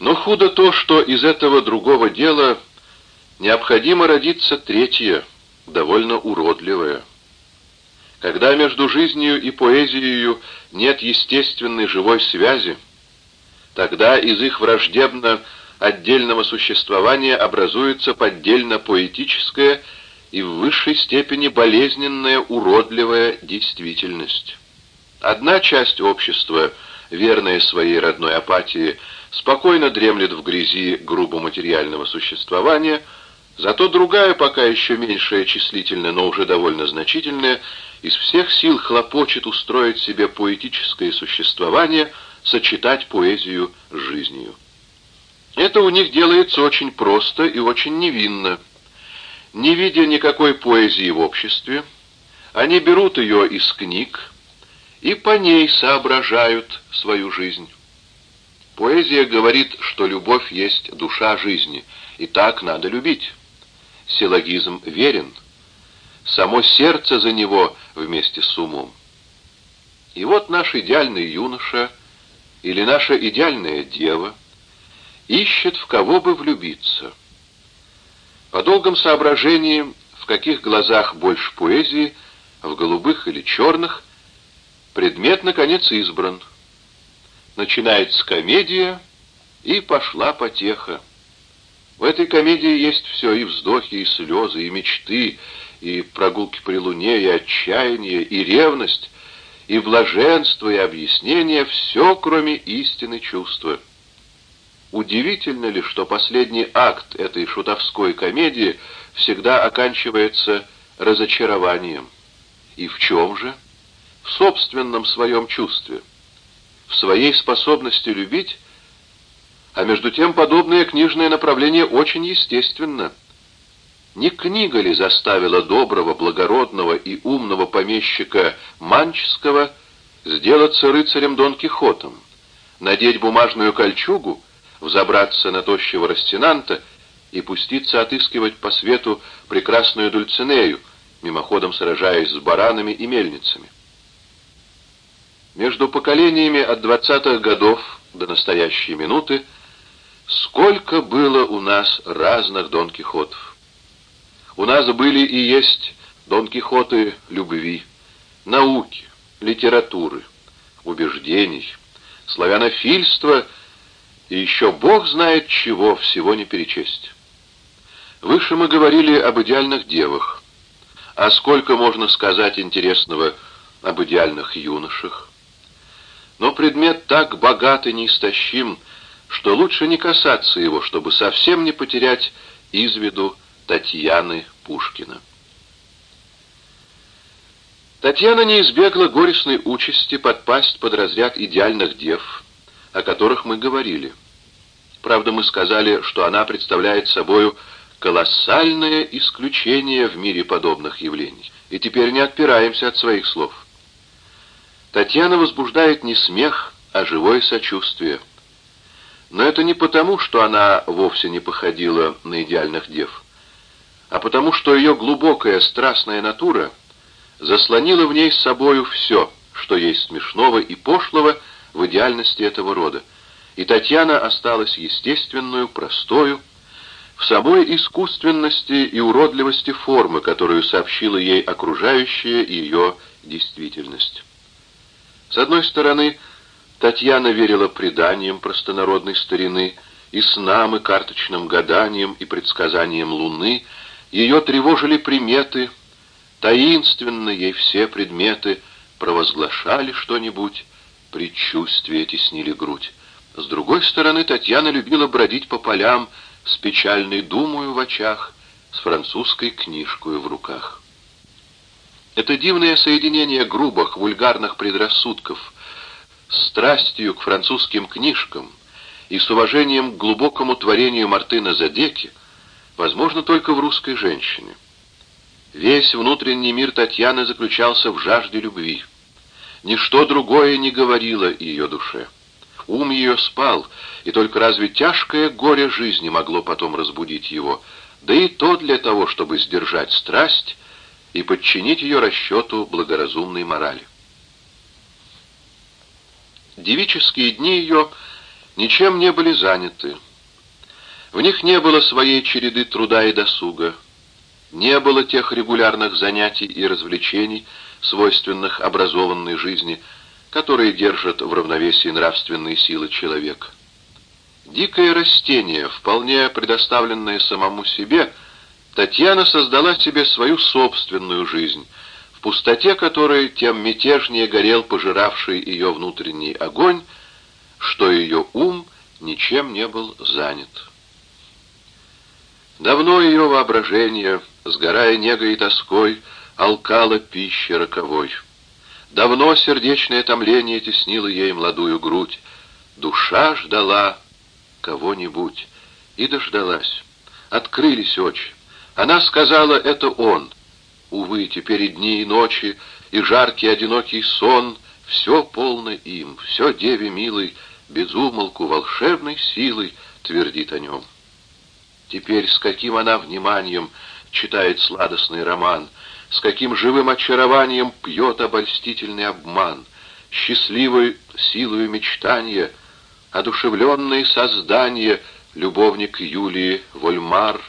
Но худо то, что из этого другого дела необходимо родиться третье, довольно уродливое. Когда между жизнью и поэзией нет естественной живой связи, тогда из их враждебно отдельного существования образуется поддельно-поэтическая и в высшей степени болезненная, уродливая действительность. Одна часть общества, верная своей родной апатии, спокойно дремлет в грязи грубо материального существования, зато другая, пока еще меньшая числительно, но уже довольно значительная, из всех сил хлопочет устроить себе поэтическое существование, сочетать поэзию с жизнью. Это у них делается очень просто и очень невинно. Не видя никакой поэзии в обществе, они берут ее из книг и по ней соображают свою жизнь. Поэзия говорит, что любовь есть душа жизни, и так надо любить. Силлогизм верен. Само сердце за него вместе с умом. И вот наш идеальный юноша или наша идеальная дева ищет, в кого бы влюбиться. По долгом соображении, в каких глазах больше поэзии, в голубых или черных, предмет, наконец, избран — начинается комедия, и пошла потеха. В этой комедии есть все, и вздохи, и слезы, и мечты, и прогулки при луне, и отчаяние, и ревность, и блаженство, и объяснение, все, кроме истины чувства. Удивительно ли, что последний акт этой шутовской комедии всегда оканчивается разочарованием? И в чем же? В собственном своем чувстве в своей способности любить, а между тем подобное книжное направление очень естественно. Не книга ли заставила доброго, благородного и умного помещика Манческого сделаться рыцарем Дон Кихотом, надеть бумажную кольчугу, взобраться на тощего Растинанта и пуститься отыскивать по свету прекрасную Дульцинею, мимоходом сражаясь с баранами и мельницами? Между поколениями от двадцатых годов до настоящей минуты сколько было у нас разных Дон Кихотов. У нас были и есть Дон Кихоты любви, науки, литературы, убеждений, славянофильства и еще Бог знает чего всего не перечесть. Выше мы говорили об идеальных девах, а сколько можно сказать интересного об идеальных юношах? Но предмет так богат и неистощим, что лучше не касаться его, чтобы совсем не потерять из виду Татьяны Пушкина. Татьяна не избегла горестной участи подпасть под разряд идеальных дев, о которых мы говорили. Правда, мы сказали, что она представляет собою колоссальное исключение в мире подобных явлений, и теперь не отпираемся от своих слов. Татьяна возбуждает не смех, а живое сочувствие. Но это не потому, что она вовсе не походила на идеальных дев, а потому, что ее глубокая страстная натура заслонила в ней с собою все, что есть смешного и пошлого в идеальности этого рода, и Татьяна осталась естественную, простою, в самой искусственности и уродливости формы, которую сообщила ей окружающая ее действительность. С одной стороны, Татьяна верила преданиям простонародной старины, и снам, и карточным гаданиям, и предсказаниям луны. Ее тревожили приметы, таинственно ей все предметы провозглашали что-нибудь, предчувствия теснили грудь. С другой стороны, Татьяна любила бродить по полям с печальной думою в очах, с французской книжкой в руках. Это дивное соединение грубых, вульгарных предрассудков с страстью к французским книжкам и с уважением к глубокому творению Мартына Задеки возможно только в русской женщине. Весь внутренний мир Татьяны заключался в жажде любви. Ничто другое не говорило ее душе. Ум ее спал, и только разве тяжкое горе жизни могло потом разбудить его, да и то для того, чтобы сдержать страсть и подчинить ее расчету благоразумной морали. Девические дни ее ничем не были заняты. В них не было своей череды труда и досуга, не было тех регулярных занятий и развлечений, свойственных образованной жизни, которые держат в равновесии нравственные силы человека. Дикое растение, вполне предоставленное самому себе, Татьяна создала себе свою собственную жизнь, в пустоте которой тем мятежнее горел пожиравший ее внутренний огонь, что ее ум ничем не был занят. Давно ее воображение, сгорая негой и тоской, алкало пищи роковой. Давно сердечное томление теснило ей молодую грудь. Душа ждала кого-нибудь и дождалась. Открылись очи. Она сказала, это он. Увы, теперь и дни, и ночи, и жаркий одинокий сон — все полно им, все деве милой, безумолку волшебной силой твердит о нем. Теперь с каким она вниманием читает сладостный роман, с каким живым очарованием пьет обольстительный обман, счастливой силою мечтания, одушевленные создания, любовник Юлии Вольмар,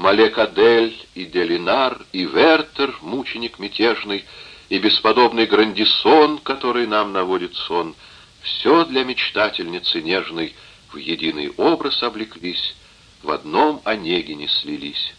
Малек Адель и Делинар, и Вертер, мученик мятежный, и бесподобный Грандисон, который нам наводит сон, все для мечтательницы нежной в единый образ облеклись, в одном Онегине слились.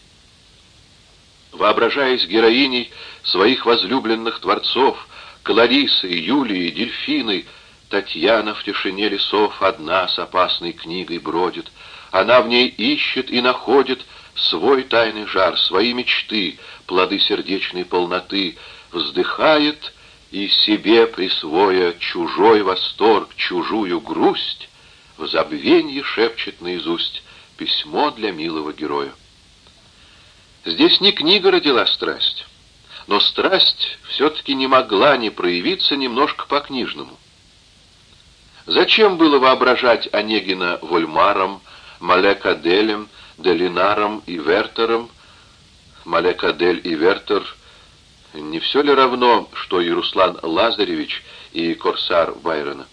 Воображаясь героиней своих возлюбленных творцов, Кларисы, Юлии, Дельфины, Татьяна в тишине лесов одна с опасной книгой бродит. Она в ней ищет и находит свой тайный жар, свои мечты, плоды сердечной полноты, вздыхает и себе присвоя чужой восторг, чужую грусть, в забвенье шепчет наизусть письмо для милого героя. Здесь не книга родила страсть, но страсть все-таки не могла не проявиться немножко по-книжному. Зачем было воображать Онегина Вольмаром, Малекаделем, Делинаром и Вертером? Малекадель и Вертер не все ли равно, что и Руслан Лазаревич и Корсар Байрона?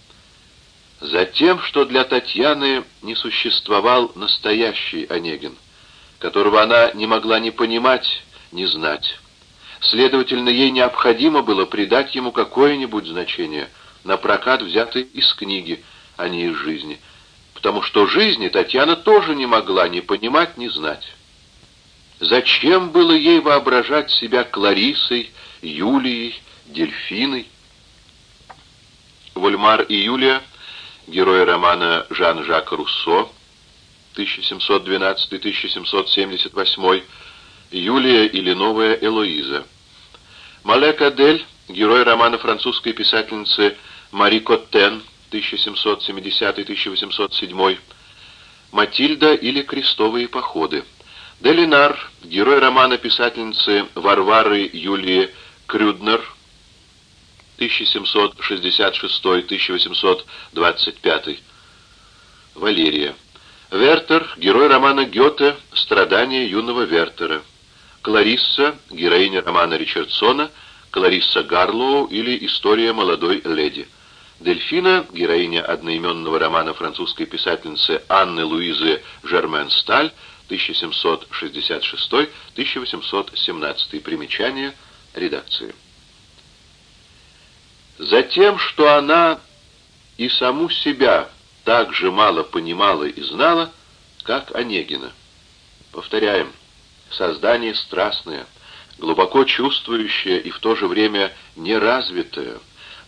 Затем, что для Татьяны не существовал настоящий Онегин, которого она не могла ни понимать, ни знать. Следовательно, ей необходимо было придать ему какое-нибудь значение, на прокат взятый из книги, а не из жизни, потому что жизни Татьяна тоже не могла ни понимать, ни знать. Зачем было ей воображать себя Кларисой, Юлией, Дельфиной? Вольмар и Юлия героя романа Жан-Жак Руссо, 1712-1778, Юлия или Новая Элоиза. Малек Адель, герой романа французской писательницы Мари Коттен, 1770-1807, Матильда или Крестовые походы. Делинар, герой романа писательницы Варвары Юлии Крюднер, 1766-1825. Валерия. Вертер, герой романа Гёте «Страдания юного Вертера». Кларисса, героиня романа Ричардсона «Кларисса Гарлоу» или «История молодой леди». Дельфина, героиня одноименного романа французской писательницы Анны Луизы Жермен Сталь, 1766-1817. Примечание редакции. Затем, что она и саму себя так же мало понимала и знала, как Онегина. Повторяем, создание страстное, глубоко чувствующее и в то же время неразвитое,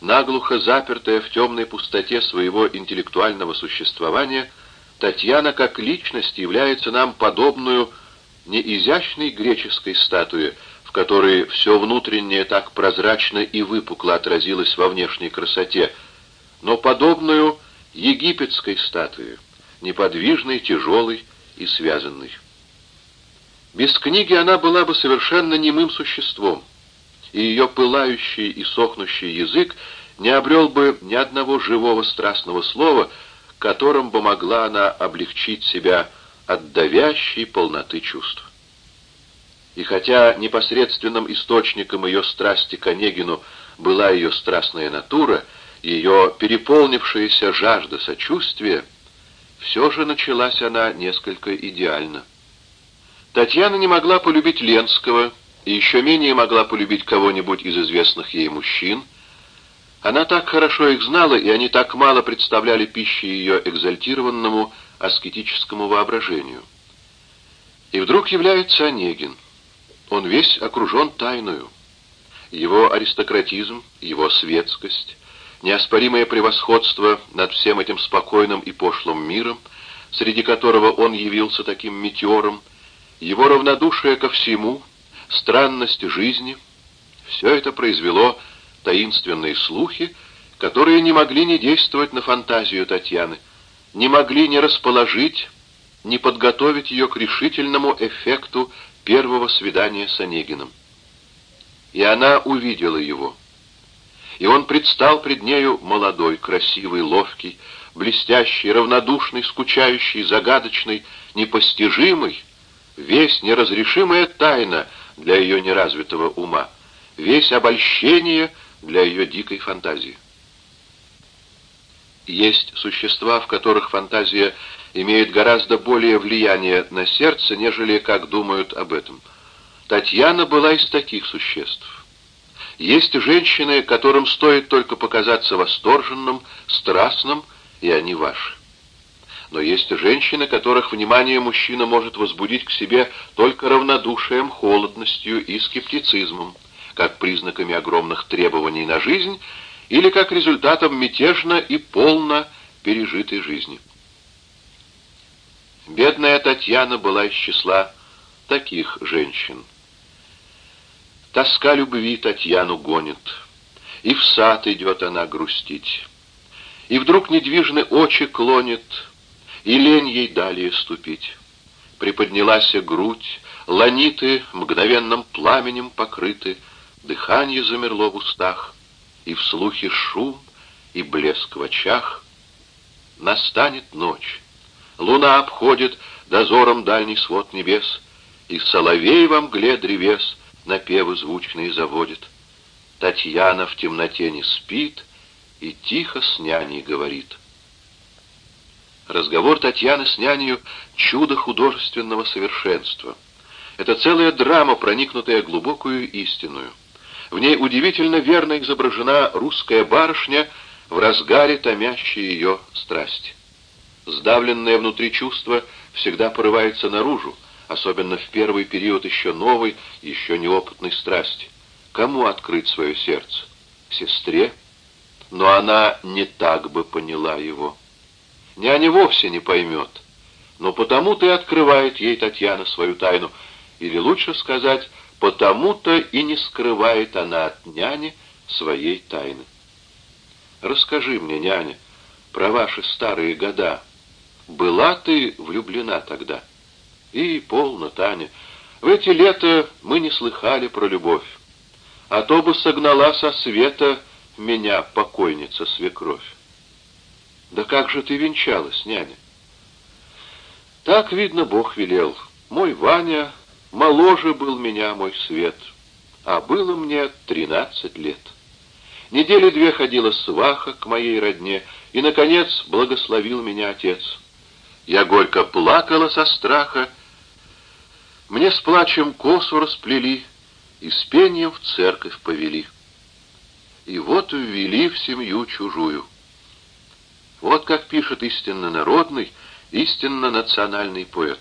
наглухо запертое в темной пустоте своего интеллектуального существования, Татьяна как личность является нам подобную не изящной греческой статуе, в которой все внутреннее так прозрачно и выпукло отразилось во внешней красоте, но подобную египетской статуе, неподвижной, тяжелой и связанной. Без книги она была бы совершенно немым существом, и ее пылающий и сохнущий язык не обрел бы ни одного живого страстного слова, которым бы могла она облегчить себя от давящей полноты чувств. И хотя непосредственным источником ее страсти к Онегину была ее страстная натура, ее переполнившаяся жажда сочувствия, Все же началась она несколько идеально. Татьяна не могла полюбить Ленского и еще менее могла полюбить кого-нибудь из известных ей мужчин. Она так хорошо их знала, и они так мало представляли пищи ее экзальтированному аскетическому воображению. И вдруг является Онегин. Он весь окружен тайною. Его аристократизм, его светскость, неоспоримое превосходство над всем этим спокойным и пошлым миром, среди которого он явился таким метеором, его равнодушие ко всему, странность жизни, все это произвело таинственные слухи, которые не могли не действовать на фантазию Татьяны, не могли не расположить, не подготовить ее к решительному эффекту первого свидания с Онегиным. И она увидела его. И он предстал пред нею молодой, красивый, ловкий, блестящий, равнодушный, скучающий, загадочный, непостижимый, весь неразрешимая тайна для ее неразвитого ума, весь обольщение для ее дикой фантазии. Есть существа, в которых фантазия имеет гораздо более влияние на сердце, нежели как думают об этом. Татьяна была из таких существ. Есть женщины, которым стоит только показаться восторженным, страстным, и они ваши. Но есть женщины, которых внимание мужчина может возбудить к себе только равнодушием, холодностью и скептицизмом, как признаками огромных требований на жизнь или как результатом мятежно и полно пережитой жизни. Бедная Татьяна была из числа таких женщин. Тоска любви Татьяну гонит, и в сад идет она грустить. И вдруг недвижны очи клонит, и лень ей далее ступить. Приподнялась грудь, ланиты мгновенным пламенем покрыты, дыхание замерло в устах, и в слухе шум, и блеск в очах. Настанет ночь, луна обходит дозором дальний свод небес, и соловей во мгле древес напевы звучные заводит. Татьяна в темноте не спит и тихо с няней говорит. Разговор Татьяны с нянею — чудо художественного совершенства. Это целая драма, проникнутая глубокую истинную. В ней удивительно верно изображена русская барышня в разгаре томящей ее страсти. Сдавленное внутри чувство всегда порывается наружу, особенно в первый период еще новой, еще неопытной страсти. Кому открыть свое сердце? Сестре? Но она не так бы поняла его. Няня вовсе не поймет. Но потому-то и открывает ей Татьяна свою тайну. Или лучше сказать, потому-то и не скрывает она от няни своей тайны. Расскажи мне, няня, про ваши старые года. Была ты влюблена тогда? И полно, Таня. В эти лета мы не слыхали про любовь. А то бы согнала со света меня покойница-свекровь. Да как же ты венчалась, няня? Так, видно, Бог велел. Мой Ваня моложе был меня, мой свет, а было мне тринадцать лет. Недели две ходила сваха к моей родне, и, наконец, благословил меня отец. Я горько плакала со страха, мне с плачем косу расплели и с пением в церковь повели. И вот ввели в семью чужую. Вот как пишет истинно народный, истинно национальный поэт.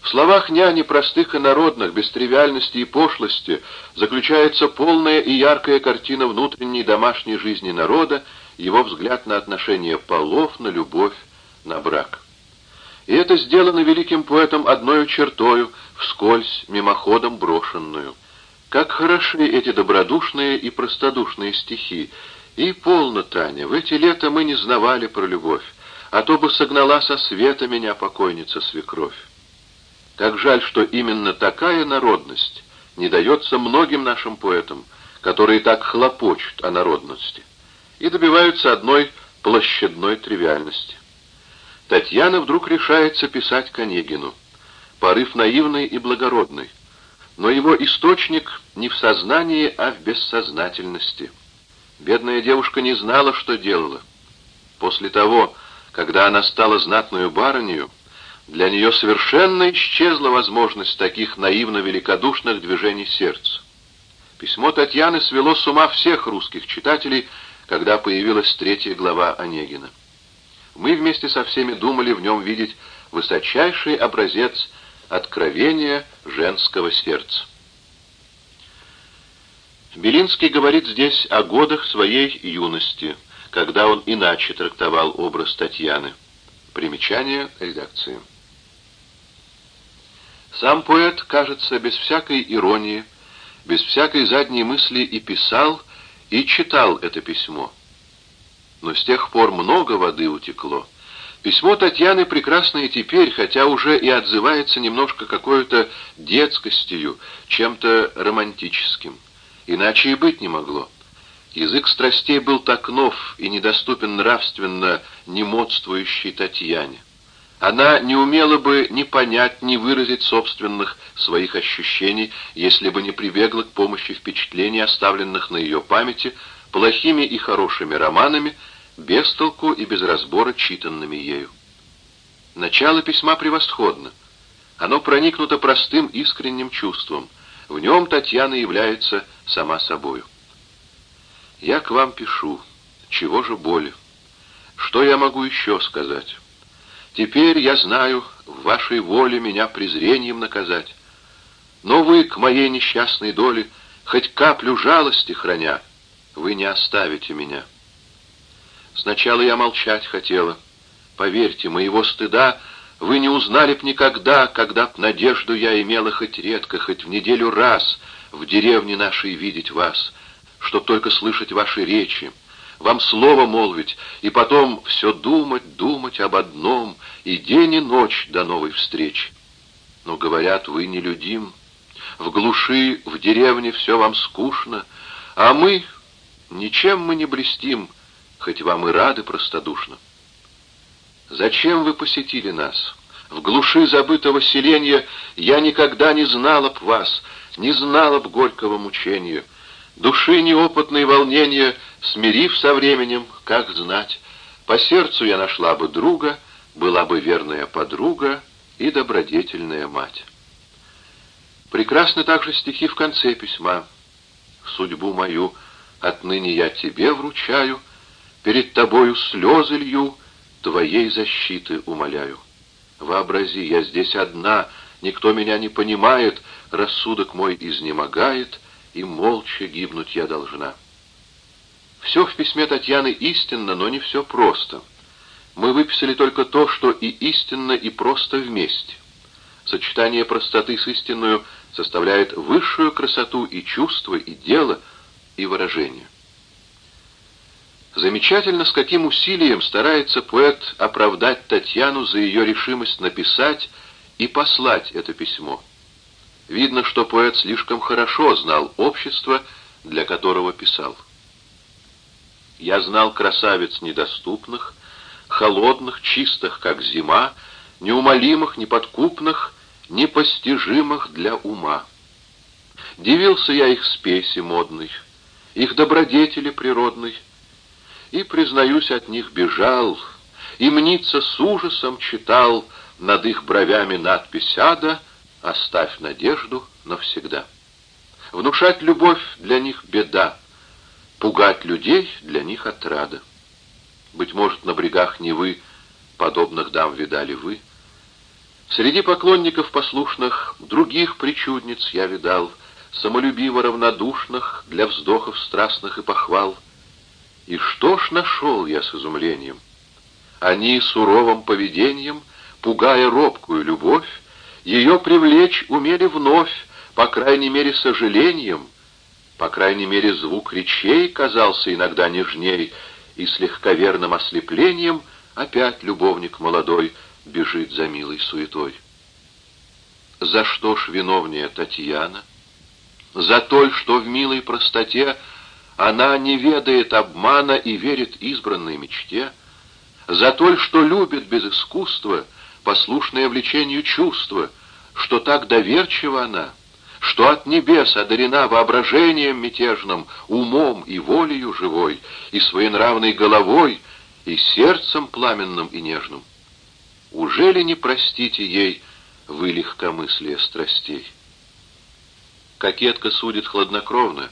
В словах няни простых и народных, без тривиальности и пошлости, заключается полная и яркая картина внутренней домашней жизни народа, его взгляд на отношения полов, на любовь, на брак. И это сделано великим поэтом одной чертою, вскользь, мимоходом брошенную. Как хороши эти добродушные и простодушные стихи, и полно, Таня, в эти лета мы не знавали про любовь, а то бы согнала со света меня покойница-свекровь. Как жаль, что именно такая народность не дается многим нашим поэтам, которые так хлопочут о народности и добиваются одной площадной тривиальности. Татьяна вдруг решается писать Конегину. Порыв наивный и благородный, но его источник не в сознании, а в бессознательности. Бедная девушка не знала, что делала. После того, когда она стала знатную барынею, для нее совершенно исчезла возможность таких наивно-великодушных движений сердца. Письмо Татьяны свело с ума всех русских читателей, когда появилась третья глава Онегина. Мы вместе со всеми думали в нем видеть высочайший образец откровения женского сердца. Белинский говорит здесь о годах своей юности, когда он иначе трактовал образ Татьяны. Примечание редакции. Сам поэт, кажется, без всякой иронии, без всякой задней мысли и писал, и читал это письмо. Но с тех пор много воды утекло. Письмо Татьяны прекрасно и теперь, хотя уже и отзывается немножко какой-то детскостью, чем-то романтическим. Иначе и быть не могло. Язык страстей был так нов и недоступен нравственно немодствующей Татьяне. Она не умела бы ни понять, ни выразить собственных своих ощущений, если бы не прибегла к помощи впечатлений, оставленных на ее памяти, плохими и хорошими романами, без толку и без разбора читанными ею. Начало письма превосходно. Оно проникнуто простым искренним чувством. В нем Татьяна является сама собою. «Я к вам пишу. Чего же боли? Что я могу еще сказать? Теперь я знаю, в вашей воле меня презрением наказать. Но вы к моей несчастной доле, хоть каплю жалости храня, вы не оставите меня». Сначала я молчать хотела. Поверьте, моего стыда вы не узнали б никогда, когда б надежду я имела хоть редко, хоть в неделю раз в деревне нашей видеть вас, чтоб только слышать ваши речи, вам слово молвить, и потом все думать, думать об одном, и день и ночь до новой встречи. Но, говорят, вы нелюдим, в глуши, в деревне все вам скучно, а мы, ничем мы не блестим, хоть вам и рады простодушно. Зачем вы посетили нас? В глуши забытого селения я никогда не знала б вас, не знала б горького мучения. Души неопытные волнения, смирив со временем, как знать, по сердцу я нашла бы друга, была бы верная подруга и добродетельная мать. Прекрасны также стихи в конце письма. «Судьбу мою отныне я тебе вручаю», Перед тобою слезы лью, твоей защиты умоляю. Вообрази, я здесь одна, никто меня не понимает, рассудок мой изнемогает, и молча гибнуть я должна. Все в письме Татьяны истинно, но не все просто. Мы выписали только то, что и истинно, и просто вместе. Сочетание простоты с истинную составляет высшую красоту и чувства, и дело, и выражение. Замечательно, с каким усилием старается поэт оправдать Татьяну за ее решимость написать и послать это письмо. Видно, что поэт слишком хорошо знал общество, для которого писал. «Я знал красавиц недоступных, холодных, чистых, как зима, неумолимых, неподкупных, непостижимых для ума. Дивился я их спеси модной, их добродетели природной, и, признаюсь, от них бежал, и мнится с ужасом читал над их бровями надпись «Ада», «Оставь надежду навсегда». Внушать любовь для них беда, пугать людей для них отрада. Быть может, на брегах Невы подобных дам видали вы. Среди поклонников послушных других причудниц я видал, самолюбиво равнодушных для вздохов страстных и похвал — и что ж нашел я с изумлением? Они суровым поведением, пугая робкую любовь, ее привлечь умели вновь, по крайней мере, сожалением, по крайней мере, звук речей казался иногда нежней, и с легковерным ослеплением опять любовник молодой бежит за милой суетой. За что ж виновнее Татьяна? За то, что в милой простоте она не ведает обмана и верит избранной мечте, за то, что любит без искусства, послушное влечению чувства, что так доверчива она, что от небес одарена воображением мятежным, умом и волею живой, и своенравной головой, и сердцем пламенным и нежным. Уже ли не простите ей вы легкомыслие страстей? Кокетка судит хладнокровно,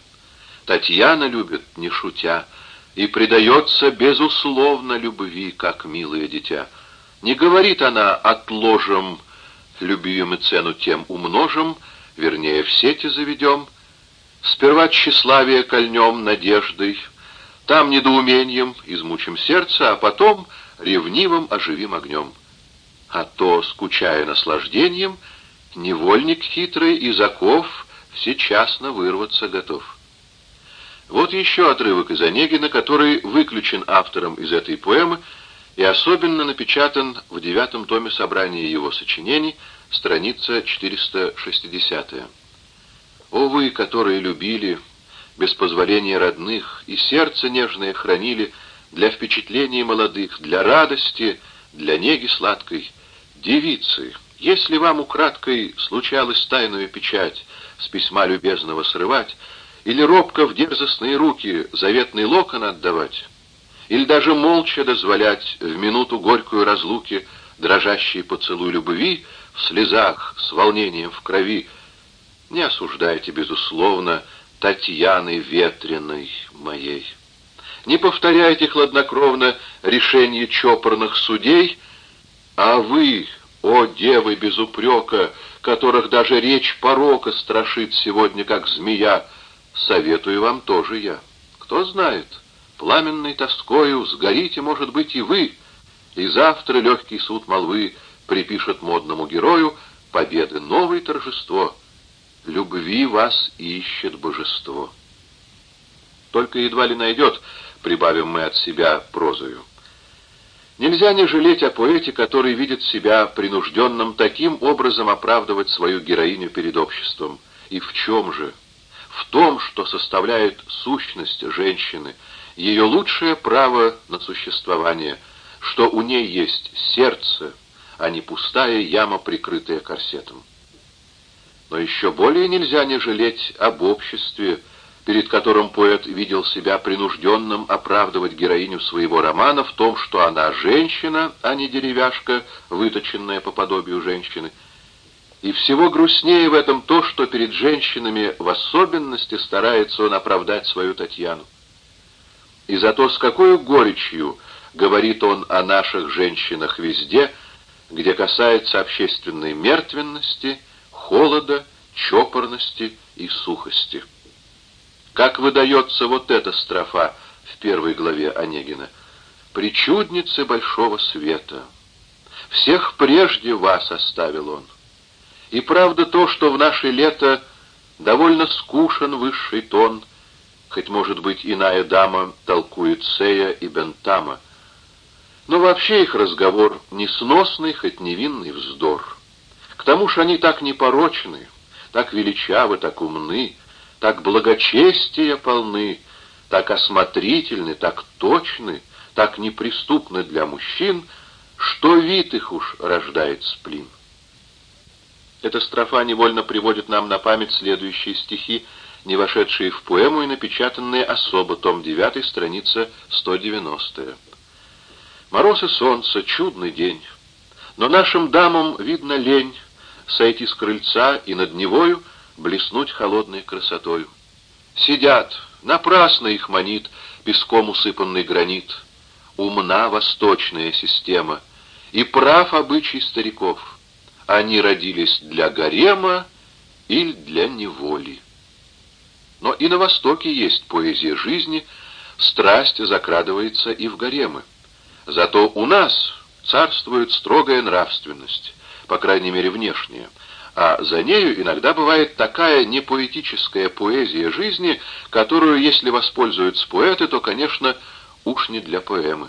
Татьяна любит, не шутя, и предается безусловно любви, как милое дитя. Не говорит она «отложим любим и цену тем умножим», вернее, в сети заведем, сперва тщеславие кольнем надеждой, там недоумением измучим сердце, а потом ревнивым оживим огнем. А то, скучая наслаждением, невольник хитрый из оков всечасно вырваться готов. Вот еще отрывок из Онегина, который выключен автором из этой поэмы и особенно напечатан в девятом томе собрания его сочинений, страница 460. «О вы, которые любили, без позволения родных, и сердце нежное хранили для впечатлений молодых, для радости, для неги сладкой, девицы, если вам украдкой случалось тайную печать с письма любезного срывать, или робко в дерзостные руки заветный локон отдавать, или даже молча дозволять в минуту горькую разлуки дрожащий поцелуй любви в слезах, с волнением в крови, не осуждайте, безусловно, Татьяны ветреной моей. Не повторяйте хладнокровно решение чопорных судей, а вы, о девы без упрека, которых даже речь порока страшит сегодня, как змея, советую вам тоже я. Кто знает, пламенной тоскою сгорите, может быть, и вы, и завтра легкий суд молвы припишет модному герою победы новое торжество. Любви вас ищет божество. Только едва ли найдет, прибавим мы от себя прозою. Нельзя не жалеть о поэте, который видит себя принужденным таким образом оправдывать свою героиню перед обществом. И в чем же? В том, что составляет сущность женщины, ее лучшее право на существование, что у ней есть сердце, а не пустая яма, прикрытая корсетом. Но еще более нельзя не жалеть об обществе, перед которым поэт видел себя принужденным оправдывать героиню своего романа в том, что она женщина, а не деревяшка, выточенная по подобию женщины, и всего грустнее в этом то, что перед женщинами в особенности старается он оправдать свою Татьяну. И за то, с какой горечью говорит он о наших женщинах везде, где касается общественной мертвенности, холода, чопорности и сухости. Как выдается вот эта строфа в первой главе Онегина. «Причудницы большого света, всех прежде вас оставил он». И правда то, что в наше лето довольно скушен высший тон, хоть, может быть, иная дама толкует Сея и Бентама. Но вообще их разговор несносный, хоть невинный вздор. К тому же они так непорочны, так величавы, так умны, так благочестия полны, так осмотрительны, так точны, так неприступны для мужчин, что вид их уж рождает сплин. Эта строфа невольно приводит нам на память следующие стихи, не вошедшие в поэму и напечатанные особо, том 9, страница 190. Мороз и солнце, чудный день, но нашим дамам видно лень сойти с крыльца и над Невою блеснуть холодной красотою. Сидят, напрасно их манит песком усыпанный гранит, умна восточная система, и прав обычай стариков — они родились для гарема или для неволи. Но и на Востоке есть поэзия жизни, страсть закрадывается и в гаремы. Зато у нас царствует строгая нравственность, по крайней мере внешняя, а за нею иногда бывает такая непоэтическая поэзия жизни, которую, если воспользуются поэты, то, конечно, уж не для поэмы.